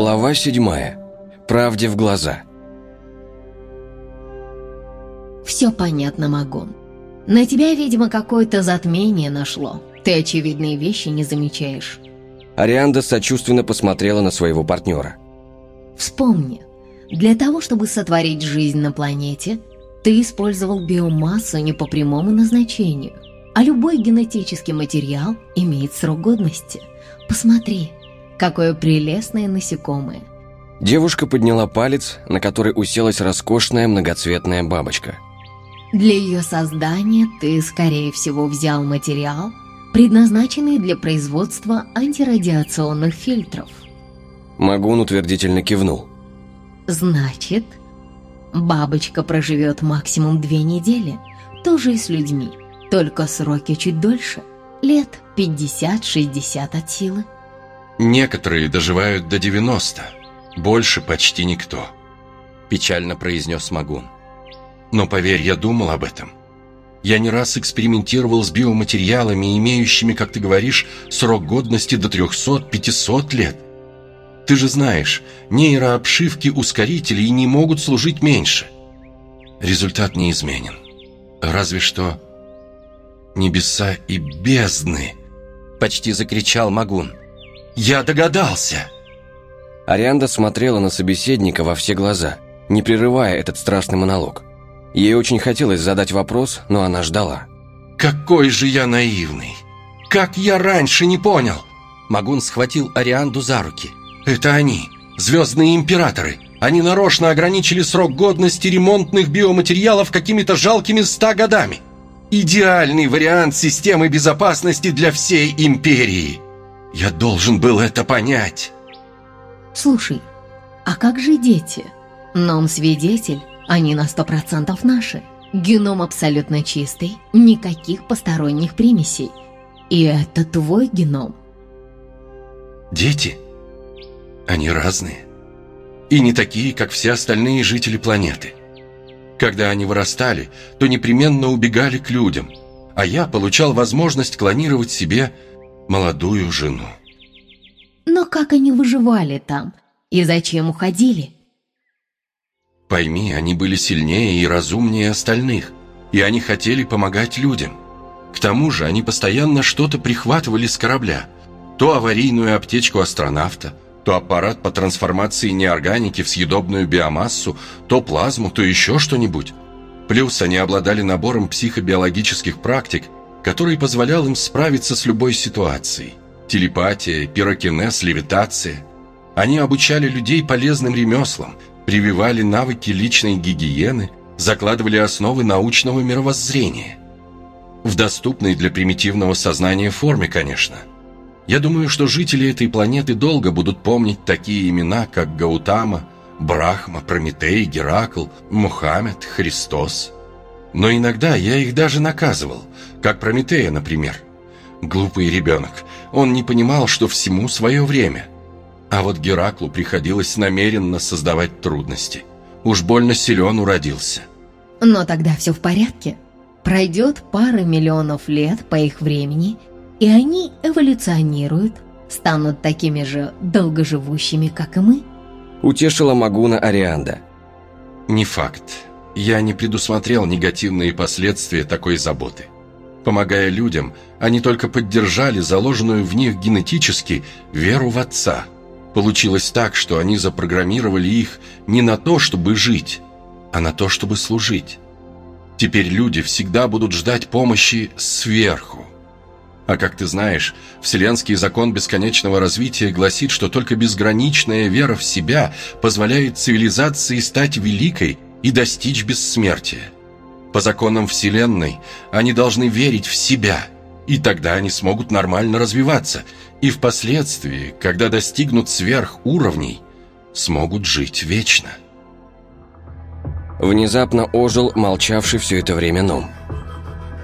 Глава седьмая. Правде в глаза. Все понятно, Магон. На тебя, видимо, какое-то затмение нашло. Ты очевидные вещи не замечаешь. Арианда сочувственно посмотрела на своего партнера. Вспомни, для того, чтобы сотворить жизнь на планете, ты использовал биомассу не по прямому назначению, а любой генетический материал имеет срок годности. Посмотри, какое прелестное насекомое. Девушка подняла палец, на который уселась роскошная многоцветная бабочка. Для ее создания ты, скорее всего, взял материал, предназначенный для производства антирадиационных фильтров. Магун утвердительно кивнул. Значит, бабочка проживет максимум две недели, тоже и с людьми, только сроки чуть дольше, лет 50-60 от силы. Некоторые доживают до 90, больше почти никто, печально произнес Магун. Но поверь, я думал об этом. Я не раз экспериментировал с биоматериалами, имеющими, как ты говоришь, срок годности до 300-500 лет. Ты же знаешь, нейрообшивки ускорителей не могут служить меньше. Результат неизменен. Разве что небеса и бездны, почти закричал Магун. «Я догадался!» Арианда смотрела на собеседника во все глаза, не прерывая этот страшный монолог. Ей очень хотелось задать вопрос, но она ждала. «Какой же я наивный! Как я раньше не понял!» Магун схватил Арианду за руки. «Это они, звездные императоры! Они нарочно ограничили срок годности ремонтных биоматериалов какими-то жалкими ста годами! Идеальный вариант системы безопасности для всей империи!» Я должен был это понять. Слушай, а как же дети? Нам свидетель, они на сто процентов наши. Геном абсолютно чистый, никаких посторонних примесей. И это твой геном. Дети? Они разные. И не такие, как все остальные жители планеты. Когда они вырастали, то непременно убегали к людям, а я получал возможность клонировать себе молодую жену. Но как они выживали там? И зачем уходили? Пойми, они были сильнее и разумнее остальных, и они хотели помогать людям. К тому же они постоянно что-то прихватывали с корабля. То аварийную аптечку астронавта, то аппарат по трансформации неорганики в съедобную биомассу, то плазму, то еще что-нибудь. Плюс они обладали набором психобиологических практик – который позволял им справиться с любой ситуацией. Телепатия, пирокинез, левитация. Они обучали людей полезным ремеслам, прививали навыки личной гигиены, закладывали основы научного мировоззрения. В доступной для примитивного сознания форме, конечно. Я думаю, что жители этой планеты долго будут помнить такие имена, как Гаутама, Брахма, Прометей, Геракл, Мухаммед, Христос – но иногда я их даже наказывал, как Прометея, например. Глупый ребенок. Он не понимал, что всему свое время. А вот Гераклу приходилось намеренно создавать трудности. Уж больно силен уродился. Но тогда все в порядке. Пройдет пара миллионов лет по их времени, и они эволюционируют, станут такими же долгоживущими, как и мы. Утешила Магуна Арианда. Не факт. Я не предусмотрел негативные последствия такой заботы. Помогая людям, они только поддержали заложенную в них генетически веру в Отца. Получилось так, что они запрограммировали их не на то, чтобы жить, а на то, чтобы служить. Теперь люди всегда будут ждать помощи сверху. А как ты знаешь, вселенский закон бесконечного развития гласит, что только безграничная вера в себя позволяет цивилизации стать великой – и достичь бессмертия. По законам Вселенной они должны верить в себя, и тогда они смогут нормально развиваться, и впоследствии, когда достигнут сверхуровней, смогут жить вечно. Внезапно ожил молчавший все это время Ном.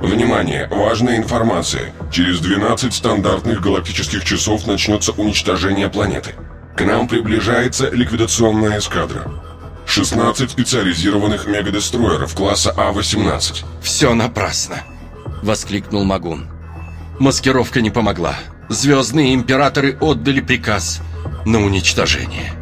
Внимание! Важная информация. Через 12 стандартных галактических часов начнется уничтожение планеты. К нам приближается ликвидационная эскадра. 16 специализированных мегадестроеров класса А-18. «Все напрасно!» — воскликнул Магун. «Маскировка не помогла. Звездные императоры отдали приказ на уничтожение».